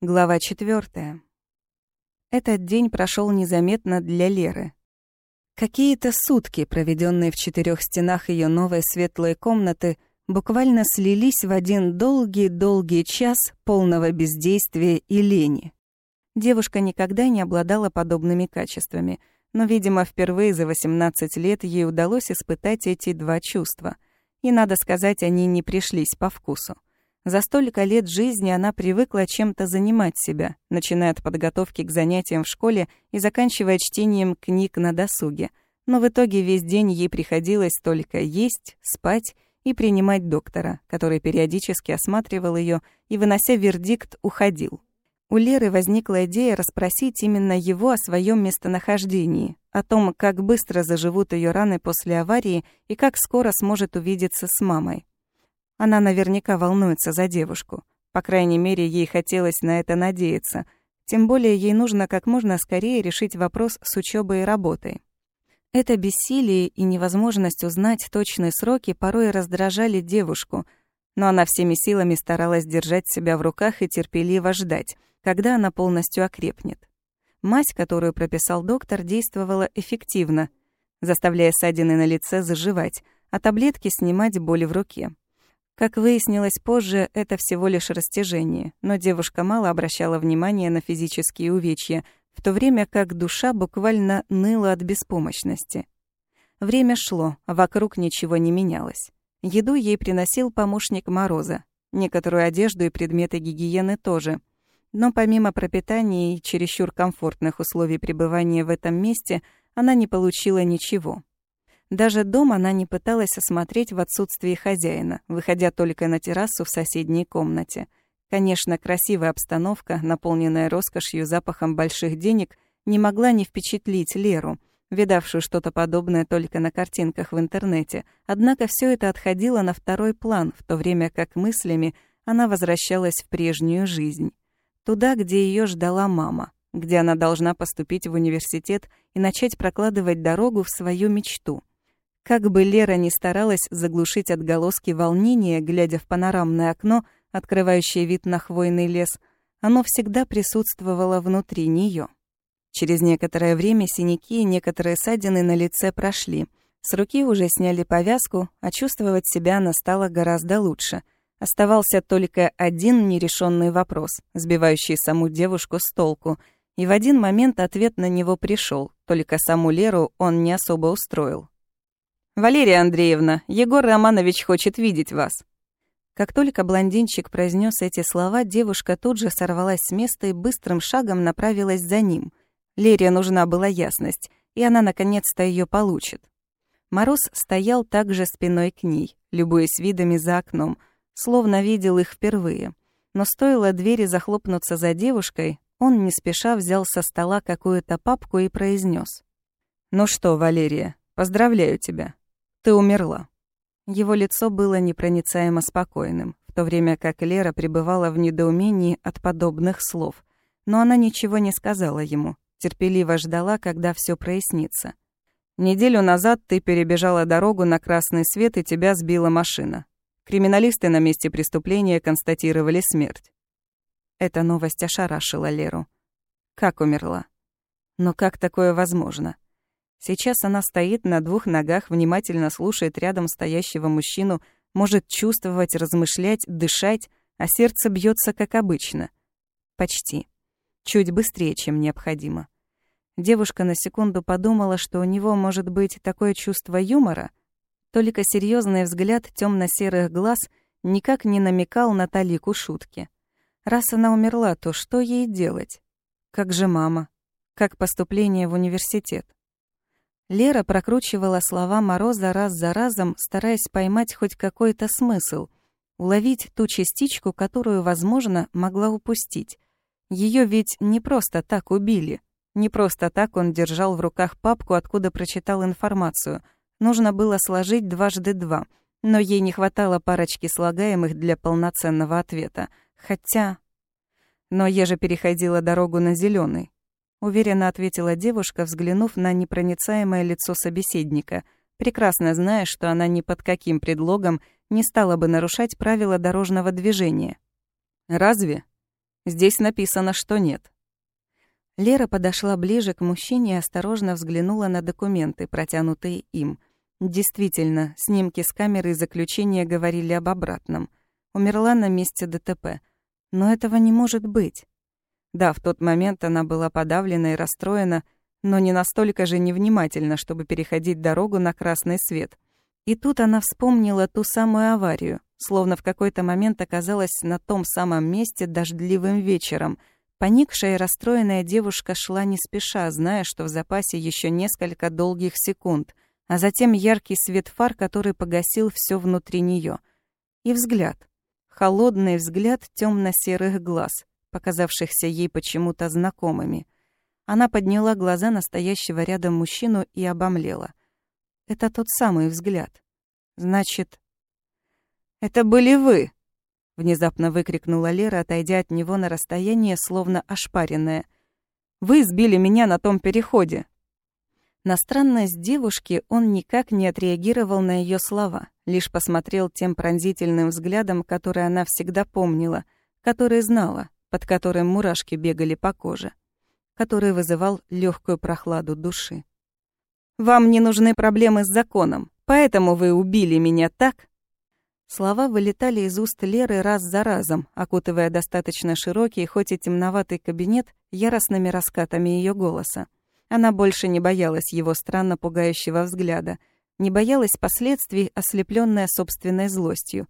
Глава четвертая. Этот день прошел незаметно для Леры. Какие-то сутки, проведенные в четырех стенах ее новой светлой комнаты, буквально слились в один долгий-долгий час полного бездействия и лени. Девушка никогда не обладала подобными качествами, но, видимо, впервые за 18 лет ей удалось испытать эти два чувства. И, надо сказать, они не пришлись по вкусу. За столько лет жизни она привыкла чем-то занимать себя, начиная от подготовки к занятиям в школе и заканчивая чтением книг на досуге. Но в итоге весь день ей приходилось только есть, спать и принимать доктора, который периодически осматривал ее и, вынося вердикт, уходил. У Леры возникла идея расспросить именно его о своем местонахождении, о том, как быстро заживут ее раны после аварии и как скоро сможет увидеться с мамой. Она наверняка волнуется за девушку. По крайней мере, ей хотелось на это надеяться. Тем более ей нужно как можно скорее решить вопрос с учебой и работой. Это бессилие и невозможность узнать точные сроки порой раздражали девушку, но она всеми силами старалась держать себя в руках и терпеливо ждать, когда она полностью окрепнет. Мазь, которую прописал доктор, действовала эффективно, заставляя ссадины на лице заживать, а таблетки снимать боли в руке. Как выяснилось позже, это всего лишь растяжение, но девушка мало обращала внимания на физические увечья, в то время как душа буквально ныла от беспомощности. Время шло, вокруг ничего не менялось. Еду ей приносил помощник Мороза, некоторую одежду и предметы гигиены тоже. Но помимо пропитания и чересчур комфортных условий пребывания в этом месте, она не получила ничего. Даже дом она не пыталась осмотреть в отсутствии хозяина, выходя только на террасу в соседней комнате. Конечно, красивая обстановка, наполненная роскошью, запахом больших денег, не могла не впечатлить Леру, видавшую что-то подобное только на картинках в интернете. Однако все это отходило на второй план, в то время как мыслями она возвращалась в прежнюю жизнь. Туда, где ее ждала мама, где она должна поступить в университет и начать прокладывать дорогу в свою мечту. Как бы Лера ни старалась заглушить отголоски волнения, глядя в панорамное окно, открывающее вид на хвойный лес, оно всегда присутствовало внутри нее. Через некоторое время синяки и некоторые ссадины на лице прошли. С руки уже сняли повязку, а чувствовать себя она стала гораздо лучше. Оставался только один нерешенный вопрос, сбивающий саму девушку с толку, и в один момент ответ на него пришел, только саму Леру он не особо устроил. «Валерия Андреевна, Егор Романович хочет видеть вас». Как только блондинчик произнес эти слова, девушка тут же сорвалась с места и быстрым шагом направилась за ним. Лере нужна была ясность, и она наконец-то ее получит. Мороз стоял также спиной к ней, любуясь видами за окном, словно видел их впервые. Но стоило двери захлопнуться за девушкой, он не спеша взял со стола какую-то папку и произнес: «Ну что, Валерия, поздравляю тебя. Ты умерла». Его лицо было непроницаемо спокойным, в то время как Лера пребывала в недоумении от подобных слов. Но она ничего не сказала ему, терпеливо ждала, когда все прояснится. «Неделю назад ты перебежала дорогу на красный свет, и тебя сбила машина. Криминалисты на месте преступления констатировали смерть». Эта новость ошарашила Леру. Как умерла? Но как такое возможно? Сейчас она стоит на двух ногах, внимательно слушает рядом стоящего мужчину, может чувствовать, размышлять, дышать, а сердце бьется как обычно. Почти. Чуть быстрее, чем необходимо. Девушка на секунду подумала, что у него может быть такое чувство юмора, только серьезный взгляд темно серых глаз никак не намекал на талику шутки. Раз она умерла, то что ей делать? Как же мама? Как поступление в университет? Лера прокручивала слова Мороза раз за разом, стараясь поймать хоть какой-то смысл, уловить ту частичку, которую, возможно, могла упустить. Ее ведь не просто так убили. Не просто так он держал в руках папку, откуда прочитал информацию. Нужно было сложить дважды два. Но ей не хватало парочки слагаемых для полноценного ответа. Хотя... Но я же переходила дорогу на зеленый. Уверенно ответила девушка, взглянув на непроницаемое лицо собеседника, прекрасно зная, что она ни под каким предлогом не стала бы нарушать правила дорожного движения. «Разве?» Здесь написано, что нет». Лера подошла ближе к мужчине и осторожно взглянула на документы, протянутые им. Действительно, снимки с камеры заключения говорили об обратном. Умерла на месте ДТП. Но этого не может быть. Да, в тот момент она была подавлена и расстроена, но не настолько же невнимательна, чтобы переходить дорогу на красный свет. И тут она вспомнила ту самую аварию, словно в какой-то момент оказалась на том самом месте дождливым вечером. Поникшая и расстроенная девушка шла не спеша, зная, что в запасе еще несколько долгих секунд, а затем яркий свет фар, который погасил все внутри нее. И взгляд. Холодный взгляд темно серых глаз, показавшихся ей почему-то знакомыми. Она подняла глаза настоящего рядом мужчину и обомлела. Это тот самый взгляд. Значит, «Это были вы!» — внезапно выкрикнула Лера, отойдя от него на расстояние, словно ошпаренная. «Вы сбили меня на том переходе!» На странность девушки он никак не отреагировал на ее слова, лишь посмотрел тем пронзительным взглядом, который она всегда помнила, который знала, под которым мурашки бегали по коже, который вызывал легкую прохладу души. «Вам не нужны проблемы с законом, поэтому вы убили меня так, Слова вылетали из уст Леры раз за разом, окутывая достаточно широкий, хоть и темноватый кабинет яростными раскатами ее голоса. Она больше не боялась его странно пугающего взгляда, не боялась последствий, ослепленная собственной злостью.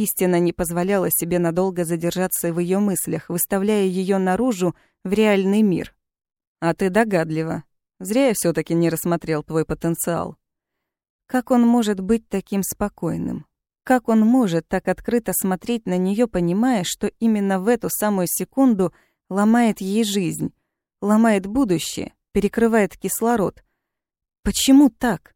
Истина не позволяла себе надолго задержаться в ее мыслях, выставляя ее наружу в реальный мир. «А ты догадлива. Зря я все таки не рассмотрел твой потенциал». Как он может быть таким спокойным? Как он может так открыто смотреть на нее, понимая, что именно в эту самую секунду ломает ей жизнь, ломает будущее, перекрывает кислород? Почему так?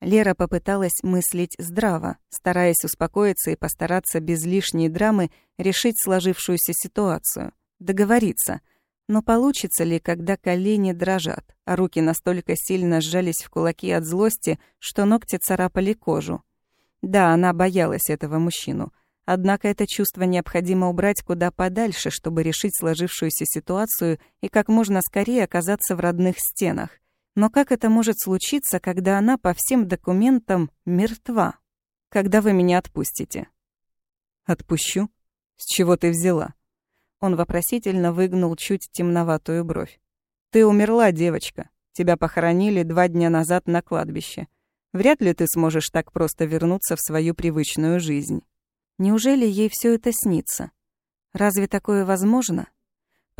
Лера попыталась мыслить здраво, стараясь успокоиться и постараться без лишней драмы решить сложившуюся ситуацию, договориться. Но получится ли, когда колени дрожат, а руки настолько сильно сжались в кулаки от злости, что ногти царапали кожу? Да, она боялась этого мужчину. Однако это чувство необходимо убрать куда подальше, чтобы решить сложившуюся ситуацию и как можно скорее оказаться в родных стенах. Но как это может случиться, когда она по всем документам мертва? Когда вы меня отпустите? Отпущу? С чего ты взяла? Он вопросительно выгнул чуть темноватую бровь. Ты умерла, девочка. Тебя похоронили два дня назад на кладбище. Вряд ли ты сможешь так просто вернуться в свою привычную жизнь. Неужели ей все это снится? Разве такое возможно?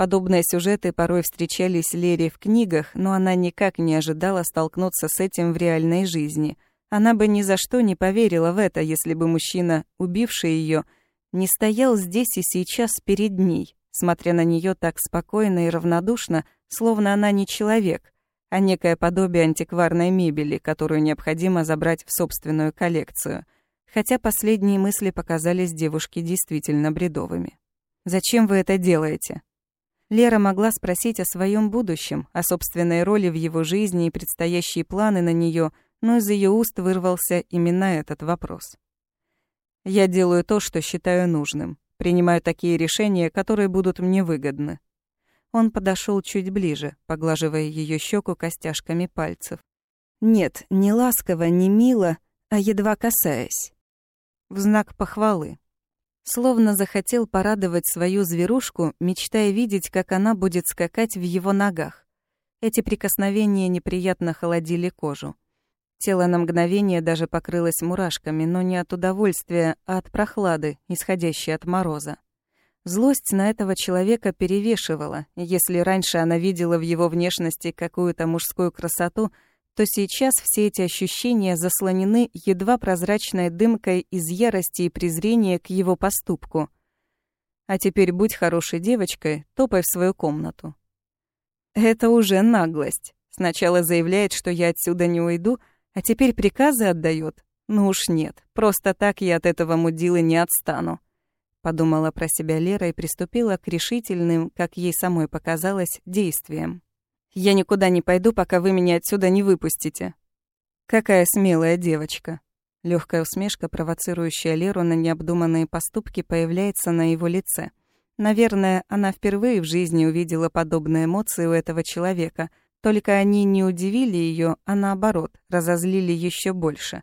Подобные сюжеты порой встречались Лере в книгах, но она никак не ожидала столкнуться с этим в реальной жизни. Она бы ни за что не поверила в это, если бы мужчина, убивший ее, не стоял здесь и сейчас перед ней, смотря на нее так спокойно и равнодушно, словно она не человек, а некое подобие антикварной мебели, которую необходимо забрать в собственную коллекцию, хотя последние мысли показались девушке действительно бредовыми. «Зачем вы это делаете?» Лера могла спросить о своем будущем, о собственной роли в его жизни и предстоящие планы на нее, но из ее уст вырвался именно этот вопрос. «Я делаю то, что считаю нужным, принимаю такие решения, которые будут мне выгодны», он подошел чуть ближе, поглаживая ее щеку костяшками пальцев. Нет, не ласково, не мило, а едва касаясь. В знак похвалы. Словно захотел порадовать свою зверушку, мечтая видеть, как она будет скакать в его ногах. Эти прикосновения неприятно холодили кожу. Тело на мгновение даже покрылось мурашками, но не от удовольствия, а от прохлады, исходящей от мороза. Злость на этого человека перевешивала. Если раньше она видела в его внешности какую-то мужскую красоту, то сейчас все эти ощущения заслонены едва прозрачной дымкой из ярости и презрения к его поступку. А теперь будь хорошей девочкой, топай в свою комнату. Это уже наглость. Сначала заявляет, что я отсюда не уйду, а теперь приказы отдает. Ну уж нет, просто так я от этого мудилы не отстану подумала про себя Лера и приступила к решительным, как ей самой показалось, действиям. Я никуда не пойду, пока вы меня отсюда не выпустите. Какая смелая девочка. Легкая усмешка, провоцирующая Леру на необдуманные поступки, появляется на его лице. Наверное, она впервые в жизни увидела подобные эмоции у этого человека, только они не удивили ее, а наоборот, разозлили еще больше.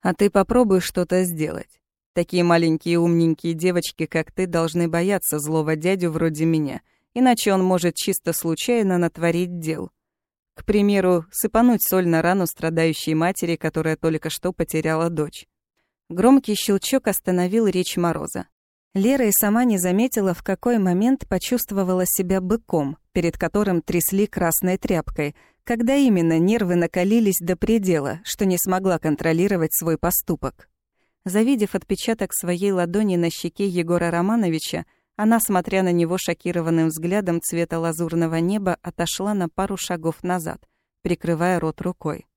«А ты попробуй что-то сделать. Такие маленькие умненькие девочки, как ты, должны бояться злого дядю вроде меня, иначе он может чисто случайно натворить дел. К примеру, сыпануть соль на рану страдающей матери, которая только что потеряла дочь. Громкий щелчок остановил речь Мороза. Лера и сама не заметила, в какой момент почувствовала себя быком, перед которым трясли красной тряпкой, когда именно нервы накалились до предела, что не смогла контролировать свой поступок. Завидев отпечаток своей ладони на щеке Егора Романовича, она, смотря на него шокированным взглядом цвета лазурного неба, отошла на пару шагов назад, прикрывая рот рукой.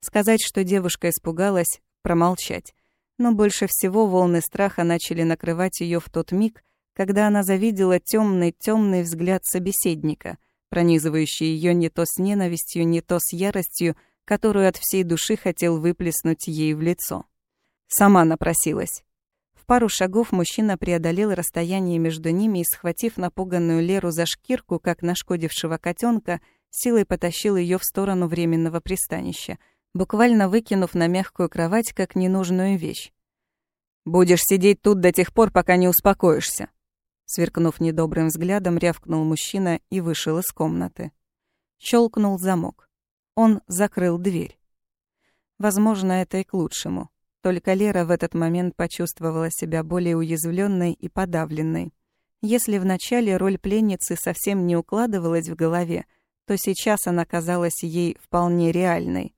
Сказать, что девушка испугалась, промолчать. Но больше всего волны страха начали накрывать ее в тот миг, когда она завидела темный темный взгляд собеседника, пронизывающий ее не то с ненавистью, не то с яростью, которую от всей души хотел выплеснуть ей в лицо. Сама напросилась. Пару шагов мужчина преодолел расстояние между ними и, схватив напуганную Леру за шкирку, как нашкодившего котенка, силой потащил ее в сторону временного пристанища, буквально выкинув на мягкую кровать как ненужную вещь. «Будешь сидеть тут до тех пор, пока не успокоишься», сверкнув недобрым взглядом, рявкнул мужчина и вышел из комнаты. Щелкнул замок. Он закрыл дверь. Возможно, это и к лучшему. Только Лера в этот момент почувствовала себя более уязвленной и подавленной. Если вначале роль пленницы совсем не укладывалась в голове, то сейчас она казалась ей вполне реальной.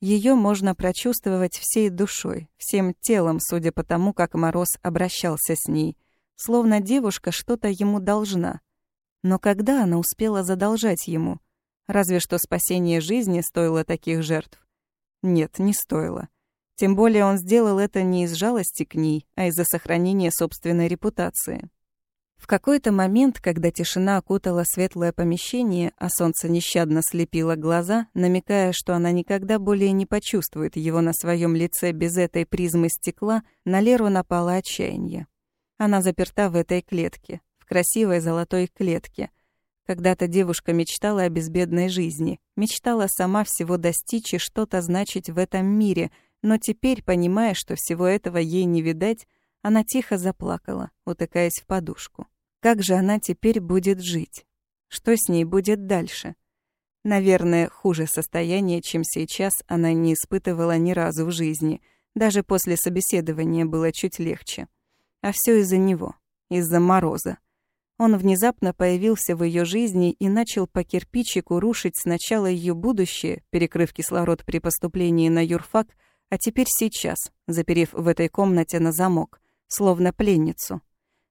Ее можно прочувствовать всей душой, всем телом, судя по тому, как Мороз обращался с ней, словно девушка что-то ему должна. Но когда она успела задолжать ему? Разве что спасение жизни стоило таких жертв? Нет, не стоило. Тем более он сделал это не из жалости к ней, а из-за сохранения собственной репутации. В какой-то момент, когда тишина окутала светлое помещение, а солнце нещадно слепило глаза, намекая, что она никогда более не почувствует его на своем лице без этой призмы стекла, на Леру напало отчаяние. Она заперта в этой клетке, в красивой золотой клетке. Когда-то девушка мечтала о безбедной жизни, мечтала сама всего достичь и что-то значить в этом мире — но теперь, понимая, что всего этого ей не видать, она тихо заплакала, утыкаясь в подушку. Как же она теперь будет жить? Что с ней будет дальше? Наверное, хуже состояние, чем сейчас, она не испытывала ни разу в жизни. Даже после собеседования было чуть легче. А все из-за него, из-за Мороза. Он внезапно появился в ее жизни и начал по кирпичику рушить сначала ее будущее, перекрыв кислород при поступлении на юрфак, а теперь сейчас, заперев в этой комнате на замок, словно пленницу.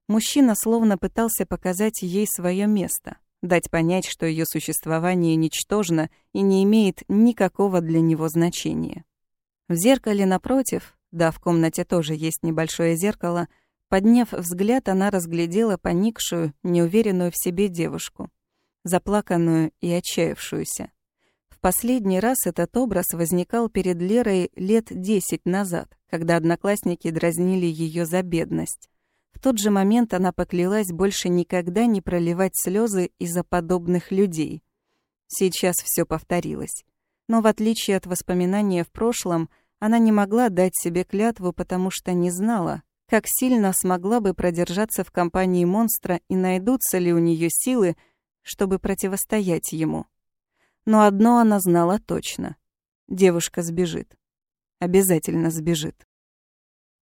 Мужчина словно пытался показать ей свое место, дать понять, что ее существование ничтожно и не имеет никакого для него значения. В зеркале напротив, да, в комнате тоже есть небольшое зеркало, подняв взгляд, она разглядела поникшую, неуверенную в себе девушку, заплаканную и отчаявшуюся. В последний раз этот образ возникал перед Лерой лет десять назад, когда одноклассники дразнили ее за бедность. В тот же момент она поклялась больше никогда не проливать слезы из-за подобных людей. Сейчас все повторилось. Но в отличие от воспоминания в прошлом, она не могла дать себе клятву, потому что не знала, как сильно смогла бы продержаться в компании монстра и найдутся ли у нее силы, чтобы противостоять ему. Но одно она знала точно. Девушка сбежит. Обязательно сбежит.